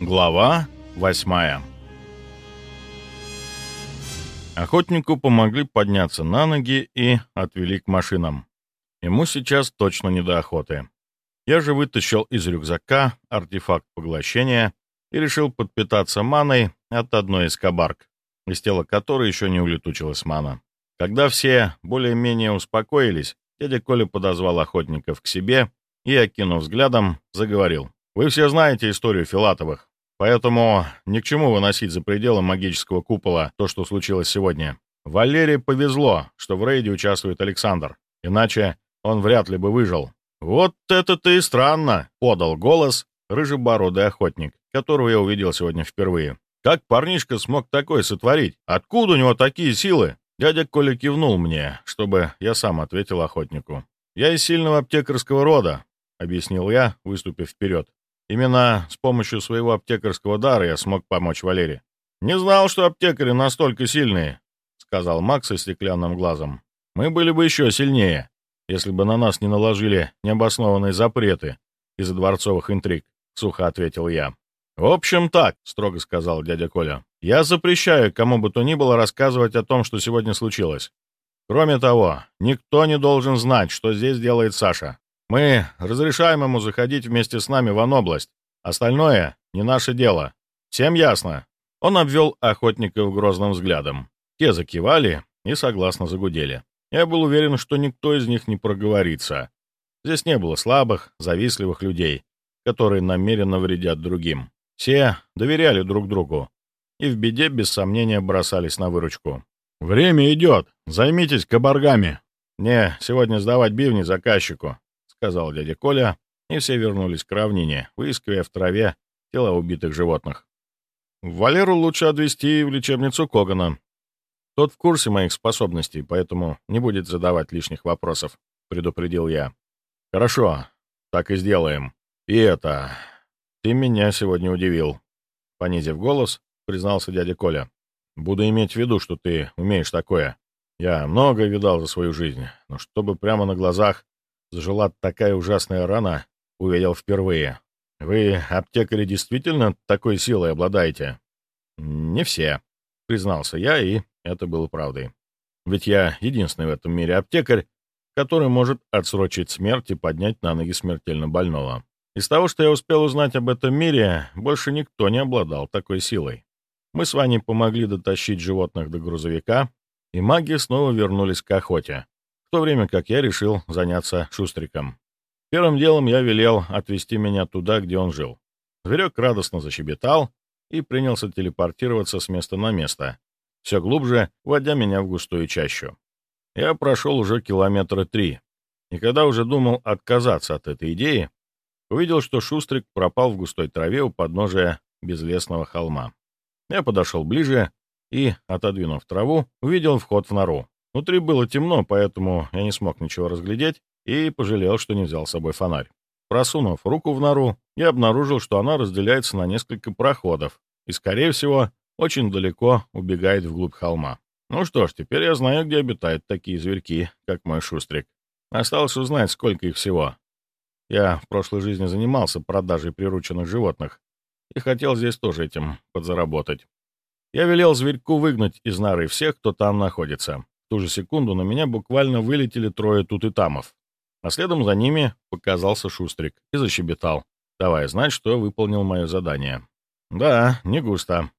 Глава восьмая Охотнику помогли подняться на ноги и отвели к машинам. Ему сейчас точно не до охоты. Я же вытащил из рюкзака артефакт поглощения и решил подпитаться маной от одной из кабарк, из тела которой еще не улетучилась мана. Когда все более-менее успокоились, дядя Коля подозвал охотников к себе и, окинув взглядом, заговорил. «Вы все знаете историю Филатовых. Поэтому ни к чему выносить за пределы магического купола то, что случилось сегодня. Валерии повезло, что в рейде участвует Александр. Иначе он вряд ли бы выжил. «Вот это-то и странно!» — подал голос рыжебородый охотник, которого я увидел сегодня впервые. «Как парнишка смог такое сотворить? Откуда у него такие силы?» Дядя Коля кивнул мне, чтобы я сам ответил охотнику. «Я из сильного аптекарского рода», — объяснил я, выступив вперед. Именно с помощью своего аптекарского дара я смог помочь Валере. «Не знал, что аптекари настолько сильные», — сказал Макс со стеклянным глазом. «Мы были бы еще сильнее, если бы на нас не наложили необоснованные запреты из-за дворцовых интриг», — сухо ответил я. «В общем так», — строго сказал дядя Коля. «Я запрещаю кому бы то ни было рассказывать о том, что сегодня случилось. Кроме того, никто не должен знать, что здесь делает Саша. Мы разрешаем ему заходить вместе с нами в Анобласть. Остальное — не наше дело. Всем ясно?» Он обвел охотников грозным взглядом. Те закивали и согласно загудели. Я был уверен, что никто из них не проговорится. Здесь не было слабых, завистливых людей, которые намеренно вредят другим. Все доверяли друг другу и в беде без сомнения бросались на выручку. «Время идет! Займитесь кабаргами!» «Не, сегодня сдавать бивни заказчику. — сказал дядя Коля, и все вернулись к равнине, выискивая в траве тела убитых животных. «Валеру лучше отвезти в лечебницу Когана. Тот в курсе моих способностей, поэтому не будет задавать лишних вопросов», — предупредил я. «Хорошо, так и сделаем. И это... Ты меня сегодня удивил», — понизив голос, признался дядя Коля. «Буду иметь в виду, что ты умеешь такое. Я много видал за свою жизнь, но чтобы прямо на глазах зажила такая ужасная рана, увидел впервые. Вы, аптекари, действительно такой силой обладаете? Не все, признался я, и это было правдой. Ведь я единственный в этом мире аптекарь, который может отсрочить смерть и поднять на ноги смертельно больного. Из того, что я успел узнать об этом мире, больше никто не обладал такой силой. Мы с Ваней помогли дотащить животных до грузовика, и маги снова вернулись к охоте, в то время как я решил заняться Шустриком. Первым делом я велел отвезти меня туда, где он жил. Зверек радостно защебетал и принялся телепортироваться с места на место, все глубже вводя меня в густую чащу. Я прошел уже километра три, и когда уже думал отказаться от этой идеи, увидел, что Шустрик пропал в густой траве у подножия безлесного холма. Я подошел ближе и, отодвинув траву, увидел вход в нору. Внутри было темно, поэтому я не смог ничего разглядеть и пожалел, что не взял с собой фонарь. Просунув руку в нору, я обнаружил, что она разделяется на несколько проходов и, скорее всего, очень далеко убегает вглубь холма. Ну что ж, теперь я знаю, где обитают такие зверьки, как мой шустрик. Осталось узнать, сколько их всего. Я в прошлой жизни занимался продажей прирученных животных и хотел здесь тоже этим подзаработать. Я велел зверьку выгнать из норы всех, кто там находится ту же секунду на меня буквально вылетели трое тутытамов, а следом за ними показался Шустрик и защебетал, давая знать, что выполнил мое задание. Да, не густо.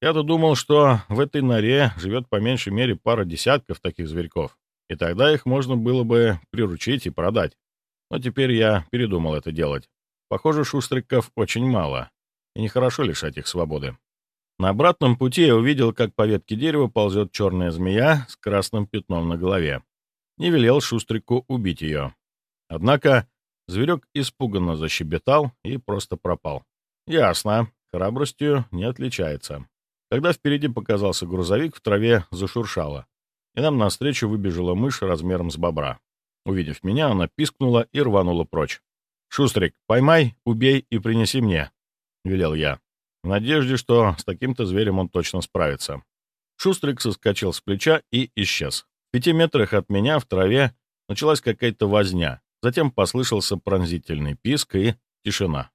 Я-то думал, что в этой норе живет по меньшей мере пара десятков таких зверьков, и тогда их можно было бы приручить и продать. Но теперь я передумал это делать. Похоже, шустриков очень мало, и нехорошо лишать их свободы. На обратном пути я увидел, как по ветке дерева ползет черная змея с красным пятном на голове. Не велел Шустрику убить ее. Однако зверек испуганно защебетал и просто пропал. Ясно, храбростью не отличается. Когда впереди показался грузовик, в траве зашуршало, и нам навстречу выбежала мышь размером с бобра. Увидев меня, она пискнула и рванула прочь. «Шустрик, поймай, убей и принеси мне», — велел я в надежде, что с таким-то зверем он точно справится. Шустрик соскочил с плеча и исчез. В пяти метрах от меня в траве началась какая-то возня, затем послышался пронзительный писк и тишина.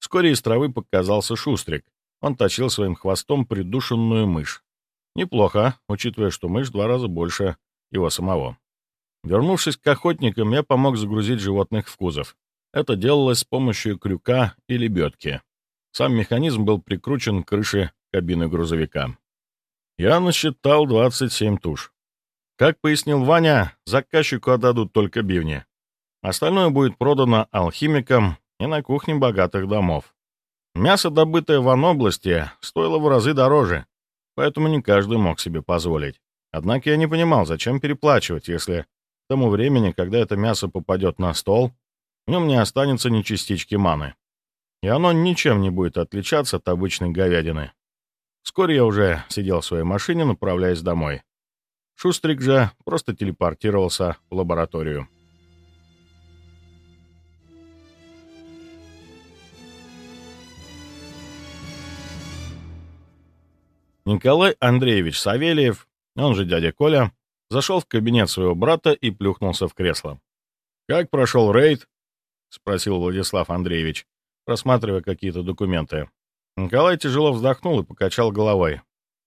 Вскоре из травы показался Шустрик. Он тащил своим хвостом придушенную мышь. Неплохо, учитывая, что мышь два раза больше его самого. Вернувшись к охотникам, я помог загрузить животных в кузов. Это делалось с помощью крюка и лебедки. Сам механизм был прикручен к крыше кабины грузовика. Я насчитал 27 туш. Как пояснил Ваня, заказчику отдадут только бивни. Остальное будет продано алхимикам и на кухне богатых домов. Мясо, добытое в области, стоило в разы дороже, поэтому не каждый мог себе позволить. Однако я не понимал, зачем переплачивать, если к тому времени, когда это мясо попадет на стол, в нем не останется ни частички маны. И оно ничем не будет отличаться от обычной говядины. Вскоре я уже сидел в своей машине, направляясь домой. Шустрик же просто телепортировался в лабораторию. Николай Андреевич Савельев, он же дядя Коля, зашел в кабинет своего брата и плюхнулся в кресло. «Как прошел рейд?» — спросил Владислав Андреевич, просматривая какие-то документы. Николай тяжело вздохнул и покачал головой.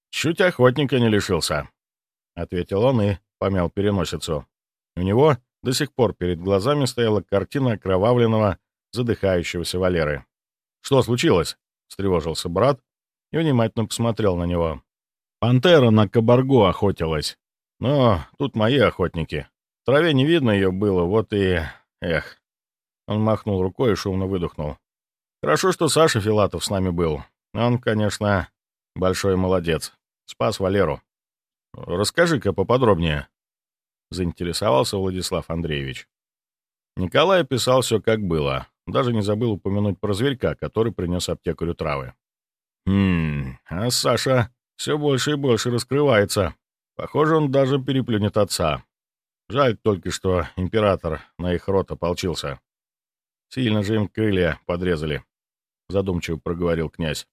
«Чуть охотника не лишился», — ответил он и помял переносицу. У него до сих пор перед глазами стояла картина окровавленного, задыхающегося Валеры. «Что случилось?» — встревожился брат и внимательно посмотрел на него. «Пантера на кабаргу охотилась. Но тут мои охотники. В траве не видно ее было, вот и... Эх». Он махнул рукой и шумно выдохнул. Хорошо, что Саша Филатов с нами был. Он, конечно, большой молодец. Спас Валеру. Расскажи-ка поподробнее, — заинтересовался Владислав Андреевич. Николай описал все, как было. Даже не забыл упомянуть про зверька, который принес аптекарю травы. Хм, а Саша все больше и больше раскрывается. Похоже, он даже переплюнет отца. Жаль только, что император на их рот ополчился. Сильно же им крылья подрезали. — задумчиво проговорил князь.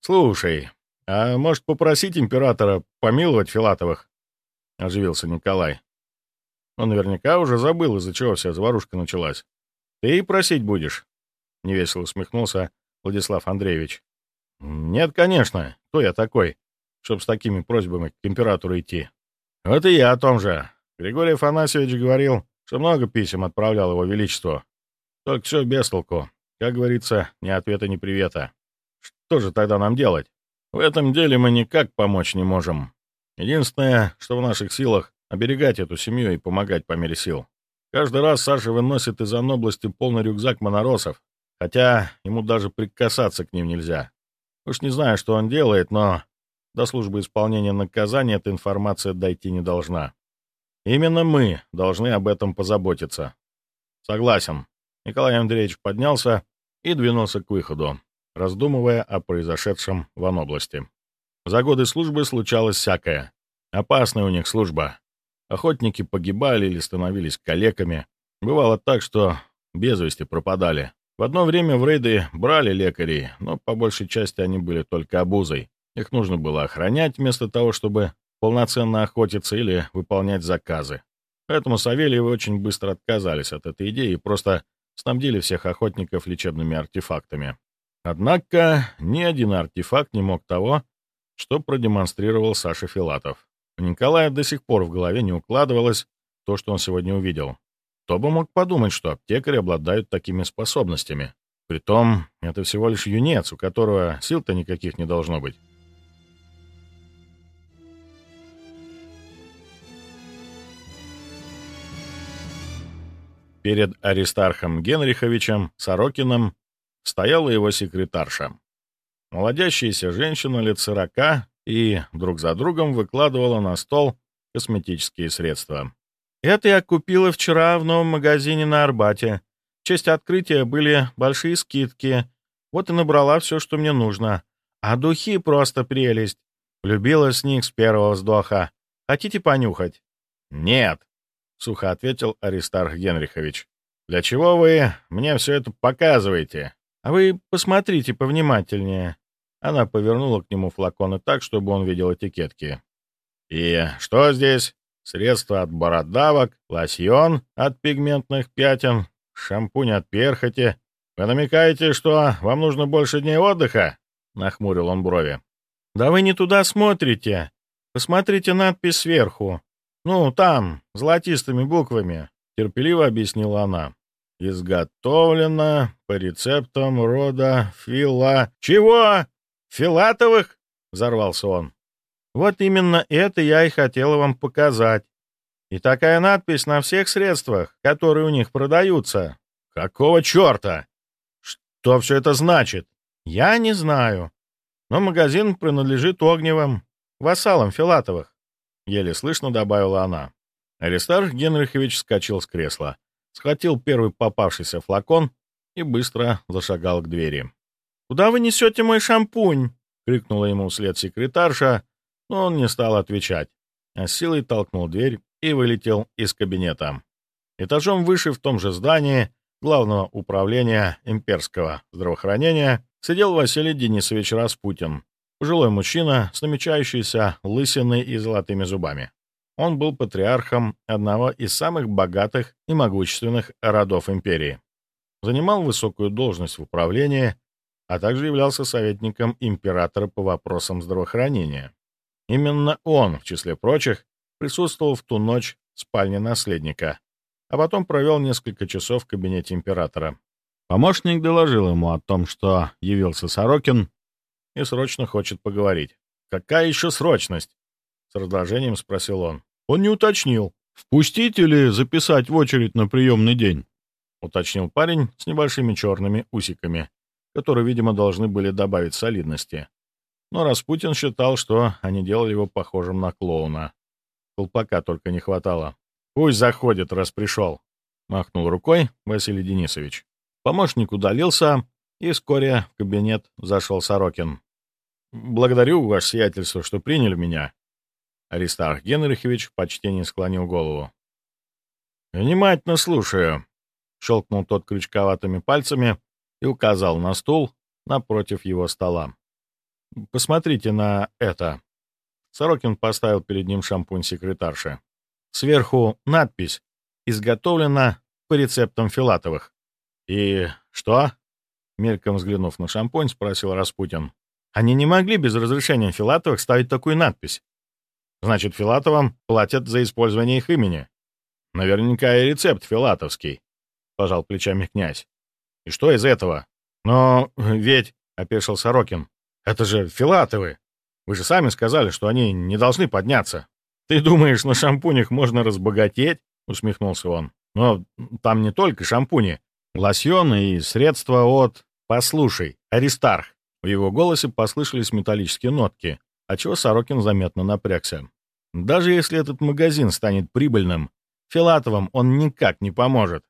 «Слушай, а может попросить императора помиловать Филатовых?» — оживился Николай. Он наверняка уже забыл, из-за чего вся заварушка началась. «Ты и просить будешь?» — невесело усмехнулся Владислав Андреевич. «Нет, конечно. Кто я такой, чтобы с такими просьбами к императору идти?» «Вот и я о том же. Григорий Афанасьевич говорил, что много писем отправлял его величеству. Только все без толку. Как говорится, ни ответа, ни привета. Что же тогда нам делать? В этом деле мы никак помочь не можем. Единственное, что в наших силах, оберегать эту семью и помогать по мере сил. Каждый раз Саша выносит из области полный рюкзак моноросов, хотя ему даже прикасаться к ним нельзя. Уж не знаю, что он делает, но до службы исполнения наказания эта информация дойти не должна. Именно мы должны об этом позаботиться. Согласен. Николай Андреевич поднялся и двинулся к выходу, раздумывая о произошедшем в области. За годы службы случалось всякое. Опасная у них служба. Охотники погибали или становились калеками. Бывало так, что без вести пропадали. В одно время в рейды брали лекарей, но по большей части они были только обузой. Их нужно было охранять вместо того, чтобы полноценно охотиться или выполнять заказы. Поэтому Савельевы очень быстро отказались от этой идеи и просто снабдили всех охотников лечебными артефактами. Однако ни один артефакт не мог того, что продемонстрировал Саша Филатов. У Николая до сих пор в голове не укладывалось то, что он сегодня увидел. Кто бы мог подумать, что аптекари обладают такими способностями? Притом, это всего лишь юнец, у которого сил-то никаких не должно быть. Перед Аристархом Генриховичем Сорокиным стояла его секретарша. Молодящаяся женщина лет сорока и друг за другом выкладывала на стол косметические средства. «Это я купила вчера в новом магазине на Арбате. В честь открытия были большие скидки. Вот и набрала все, что мне нужно. А духи просто прелесть. Влюбилась с них с первого вздоха. Хотите понюхать?» «Нет», — сухо ответил Аристарх Генрихович. «Для чего вы мне все это показываете?» «А вы посмотрите повнимательнее». Она повернула к нему флаконы так, чтобы он видел этикетки. «И что здесь? Средство от бородавок, лосьон от пигментных пятен, шампунь от перхоти. «Вы намекаете, что вам нужно больше дней отдыха?» — нахмурил он брови. «Да вы не туда смотрите. Посмотрите надпись сверху. Ну, там, золотистыми буквами», — терпеливо объяснила она. «Изготовлено по рецептам рода Фила...» «Чего? Филатовых?» — взорвался он. «Вот именно это я и хотела вам показать. И такая надпись на всех средствах, которые у них продаются». «Какого черта? Что все это значит?» «Я не знаю. Но магазин принадлежит Огневым, вассалам Филатовых», — еле слышно добавила она. Аристарх Генрихович вскочил с кресла, схватил первый попавшийся флакон и быстро зашагал к двери. «Куда вы несете мой шампунь?» — крикнула ему вслед секретарша, но он не стал отвечать, а силой толкнул дверь и вылетел из кабинета. Этажом выше в том же здании Главного управления имперского здравоохранения сидел Василий Денисович Распутин, пожилой мужчина с намечающейся лысиной и золотыми зубами. Он был патриархом одного из самых богатых и могущественных родов империи. Занимал высокую должность в управлении, а также являлся советником императора по вопросам здравоохранения. Именно он, в числе прочих, присутствовал в ту ночь в спальне наследника, а потом провел несколько часов в кабинете императора. Помощник доложил ему о том, что явился Сорокин и срочно хочет поговорить. «Какая еще срочность?» — с раздражением спросил он. Он не уточнил, впустить или записать в очередь на приемный день. Уточнил парень с небольшими черными усиками, которые, видимо, должны были добавить солидности. Но Распутин считал, что они делали его похожим на клоуна. Колпака только не хватало. «Пусть заходит, раз пришел», — махнул рукой Василий Денисович. Помощник удалился, и вскоре в кабинет зашел Сорокин. «Благодарю, ваше сиятельство, что приняли меня». Аристарх Генрихович в почтении склонил голову. «Внимательно слушаю», — щелкнул тот крючковатыми пальцами и указал на стул напротив его стола. «Посмотрите на это». Сорокин поставил перед ним шампунь секретарши. Сверху надпись «Изготовлено по рецептам Филатовых». «И что?» — мельком взглянув на шампунь, спросил Распутин. «Они не могли без разрешения Филатовых ставить такую надпись. Значит, Филатовым платят за использование их имени. Наверняка и рецепт филатовский», — пожал плечами князь. «И что из этого?» «Но ведь...» — опешил Сорокин. «Это же Филатовы. Вы же сами сказали, что они не должны подняться». «Ты думаешь, на шампунях можно разбогатеть?» — усмехнулся он. «Но там не только шампуни. Лосьоны и средства от... Послушай, Аристарх!» В его голосе послышались металлические нотки, отчего Сорокин заметно напрягся. «Даже если этот магазин станет прибыльным, Филатовым он никак не поможет.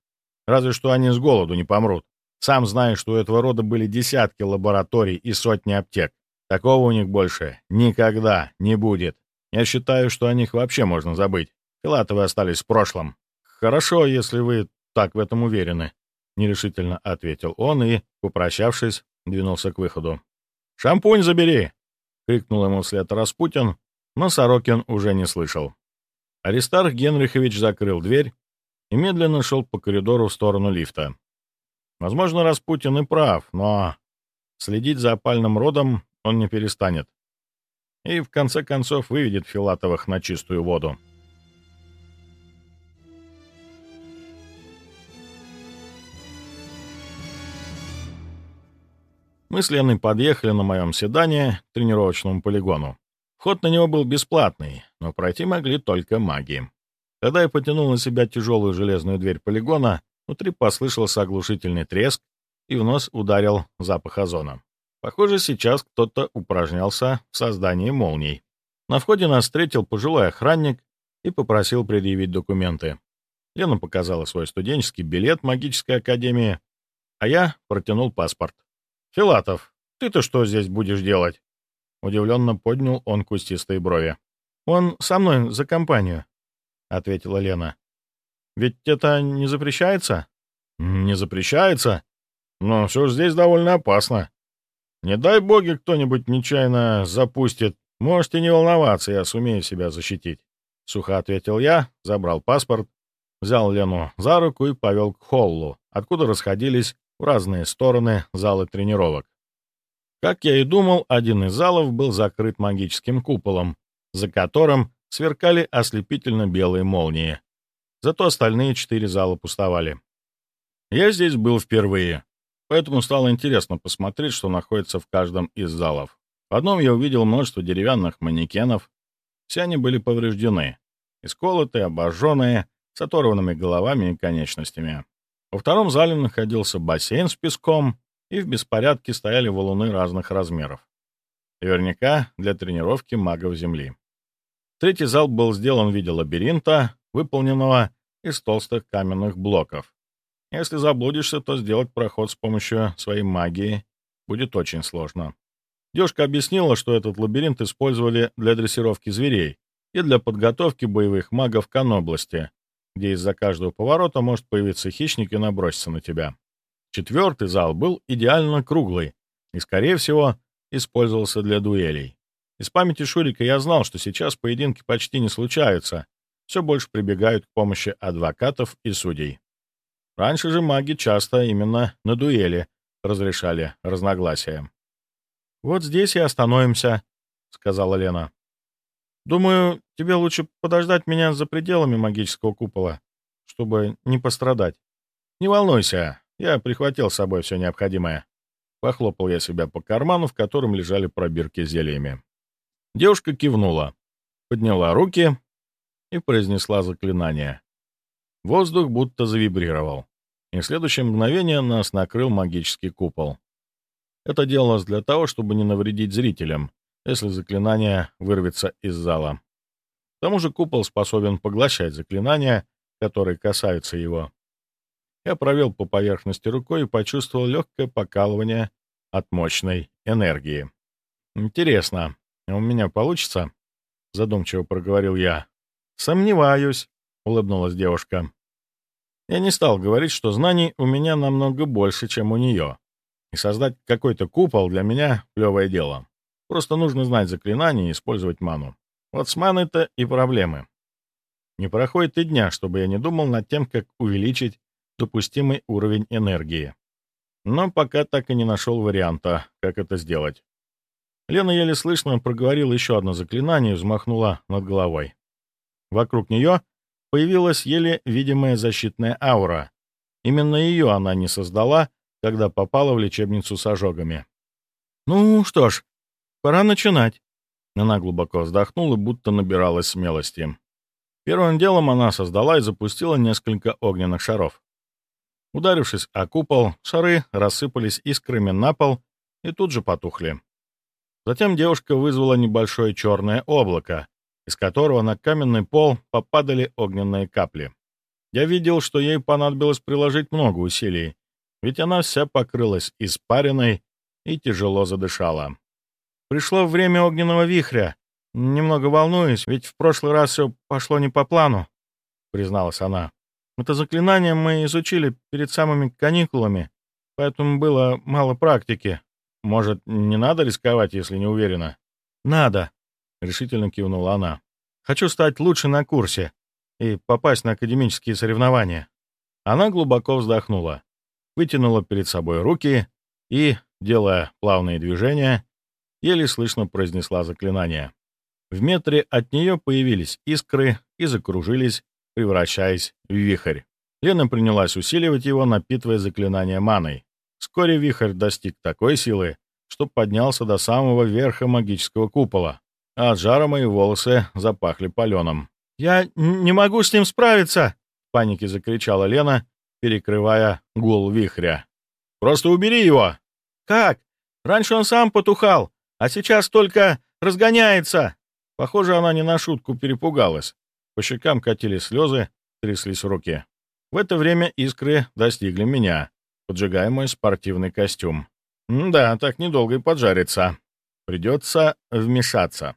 Разве что они с голоду не помрут. Сам знаешь, что у этого рода были десятки лабораторий и сотни аптек. Такого у них больше никогда не будет. Я считаю, что о них вообще можно забыть. Филатовы остались в прошлом. Хорошо, если вы так в этом уверены, — нерешительно ответил он и, попрощавшись, двинулся к выходу. «Шампунь забери!» — крикнул ему вслед Распутин, но Сорокин уже не слышал. Аристарх Генрихович закрыл дверь и медленно шел по коридору в сторону лифта. Возможно, Распутин и прав, но следить за опальным родом он не перестанет и в конце концов выведет Филатовых на чистую воду. Мы с Леной подъехали на моем седане к тренировочному полигону. Вход на него был бесплатный, но пройти могли только маги. Когда я потянул на себя тяжелую железную дверь полигона, внутри послышался оглушительный треск, и в нос ударил запах озона. Похоже, сейчас кто-то упражнялся в создании молний. На входе нас встретил пожилой охранник и попросил предъявить документы. Лена показала свой студенческий билет магической академии, а я протянул паспорт. «Филатов, ты-то что здесь будешь делать?» Удивленно поднял он кустистые брови. «Он со мной за компанию», — ответила Лена. «Ведь это не запрещается?» «Не запрещается? Но все же здесь довольно опасно. Не дай боги кто-нибудь нечаянно запустит. Можете не волноваться, я сумею себя защитить. Сухо ответил я, забрал паспорт, взял Лену за руку и повел к холлу, откуда расходились в разные стороны залы тренировок. Как я и думал, один из залов был закрыт магическим куполом, за которым сверкали ослепительно белые молнии. Зато остальные четыре зала пустовали. Я здесь был впервые, поэтому стало интересно посмотреть, что находится в каждом из залов. В одном я увидел множество деревянных манекенов. Все они были повреждены, исколотые, обожженные, с оторванными головами и конечностями. Во втором зале находился бассейн с песком, и в беспорядке стояли валуны разных размеров. Наверняка для тренировки магов Земли. Третий зал был сделан в виде лабиринта, выполненного из толстых каменных блоков. Если заблудишься, то сделать проход с помощью своей магии будет очень сложно. Девушка объяснила, что этот лабиринт использовали для дрессировки зверей и для подготовки боевых магов к области, где из-за каждого поворота может появиться хищник и наброситься на тебя. Четвертый зал был идеально круглый и, скорее всего, использовался для дуэлей. Из памяти Шурика я знал, что сейчас поединки почти не случаются, все больше прибегают к помощи адвокатов и судей. Раньше же маги часто именно на дуэли разрешали разногласия. «Вот здесь и остановимся», — сказала Лена. «Думаю, тебе лучше подождать меня за пределами магического купола, чтобы не пострадать. Не волнуйся, я прихватил с собой все необходимое». Похлопал я себя по карману, в котором лежали пробирки с зельями. Девушка кивнула, подняла руки и произнесла заклинание. Воздух будто завибрировал, и в следующее мгновение нас накрыл магический купол. Это делалось для того, чтобы не навредить зрителям, если заклинание вырвется из зала. К тому же купол способен поглощать заклинания, которые касаются его. Я провел по поверхности рукой и почувствовал легкое покалывание от мощной энергии. Интересно, «У меня получится?» — задумчиво проговорил я. «Сомневаюсь», — улыбнулась девушка. Я не стал говорить, что знаний у меня намного больше, чем у нее. И создать какой-то купол для меня — плевое дело. Просто нужно знать заклинания и использовать ману. Вот с маной-то и проблемы. Не проходит и дня, чтобы я не думал над тем, как увеличить допустимый уровень энергии. Но пока так и не нашел варианта, как это сделать. Лена еле слышно проговорила еще одно заклинание и взмахнула над головой. Вокруг нее появилась еле видимая защитная аура. Именно ее она не создала, когда попала в лечебницу с ожогами. «Ну что ж, пора начинать». Она глубоко вздохнула, будто набиралась смелости. Первым делом она создала и запустила несколько огненных шаров. Ударившись о купол, шары рассыпались искрами на пол и тут же потухли. Затем девушка вызвала небольшое черное облако, из которого на каменный пол попадали огненные капли. Я видел, что ей понадобилось приложить много усилий, ведь она вся покрылась испариной и тяжело задышала. Пришло время огненного вихря. Немного волнуюсь, ведь в прошлый раз все пошло не по плану, — призналась она. Это заклинание мы изучили перед самыми каникулами, поэтому было мало практики. «Может, не надо рисковать, если не уверена?» «Надо», — решительно кивнула она. «Хочу стать лучше на курсе и попасть на академические соревнования». Она глубоко вздохнула, вытянула перед собой руки и, делая плавные движения, еле слышно произнесла заклинание. В метре от нее появились искры и закружились, превращаясь в вихрь. Лена принялась усиливать его, напитывая заклинание маной. Вскоре вихрь достиг такой силы, что поднялся до самого верха магического купола, а от жара мои волосы запахли паленым. «Я не могу с ним справиться!» — в панике закричала Лена, перекрывая гул вихря. «Просто убери его!» «Как? Раньше он сам потухал, а сейчас только разгоняется!» Похоже, она не на шутку перепугалась. По щекам катились слезы, тряслись руки. В это время искры достигли меня поджигая мой спортивный костюм. да, так недолго и поджарится. Придется вмешаться.